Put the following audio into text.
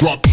drop.